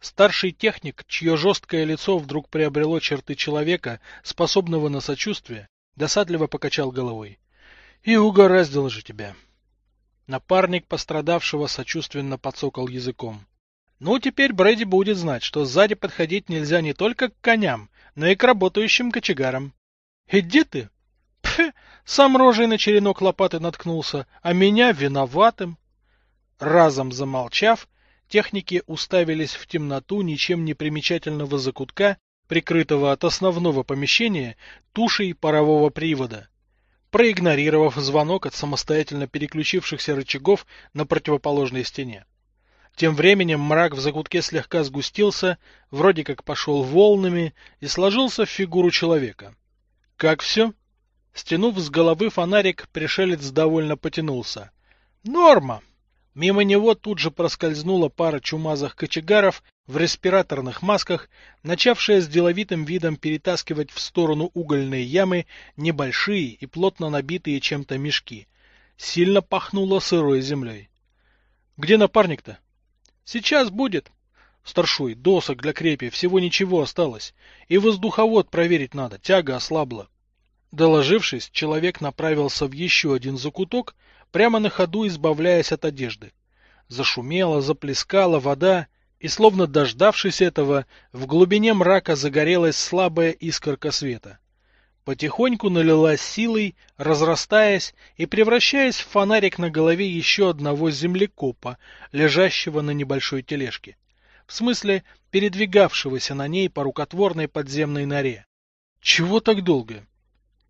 Старший техник, чье жесткое лицо вдруг приобрело черты человека, способного на сочувствие, досадливо покачал головой. И угораздило же тебя. Напарник пострадавшего сочувственно подсокал языком. Ну, теперь Брэди будет знать, что сзади подходить нельзя не только к коням, но и к работающим кочегарам. Иди ты! Пф, сам рожей на черенок лопаты наткнулся, а меня виноватым. Разом замолчав, техники уставились в темноту ничем не примечательного закутка, прикрытого от основного помещения тушей парового привода. Проигнорировав звонок от самостоятельно переключившихся рычагов на противоположной стене. Тем временем мрак в закутке слегка сгустился, вроде как пошел волнами и сложился в фигуру человека. Как все? Стянув с головы фонарик, пришелец довольно потянулся. Норма! Мимо него тут же проскользнула пара чумазых кочегаров в респираторных масках, начавшая с деловитым видом перетаскивать в сторону угольной ямы небольшие и плотно набитые чем-то мешки. Сильно пахнуло сырой землей. — Где напарник-то? — Сейчас будет. Старшой, досок для крепи, всего ничего осталось. И воздуховод проверить надо, тяга ослабла. Доложившись, человек направился в еще один закуток, прямо на ходу избавляясь от одежды. Зашумела, заплескала вода, и, словно дождавшись этого, в глубине мрака загорелась слабая искорка света. Потихоньку налилась силой, разрастаясь и превращаясь в фонарик на голове еще одного землекопа, лежащего на небольшой тележке. В смысле, передвигавшегося на ней по рукотворной подземной норе. Чего так долго?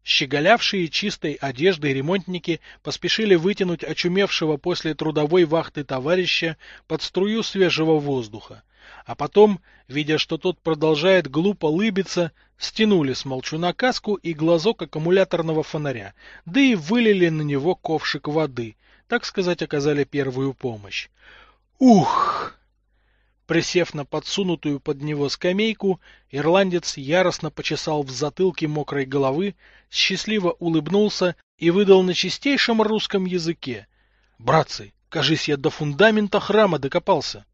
Щеголявшие чистой одеждой ремонтники поспешили вытянуть очумевшего после трудовой вахты товарища под струю свежего воздуха, а потом, видя, что тот продолжает глупо лыбиться, стянули с молчуна каску и глазок аккумуляторного фонаря, да и вылили на него ковшик воды, так сказать, оказали первую помощь. Ух! Присев на подсунутую под него скамейку, ирландец яростно почесал в затылке мокрой головы, счастливо улыбнулся и выдал на чистейшем русском языке. — Братцы, кажись, я до фундамента храма докопался.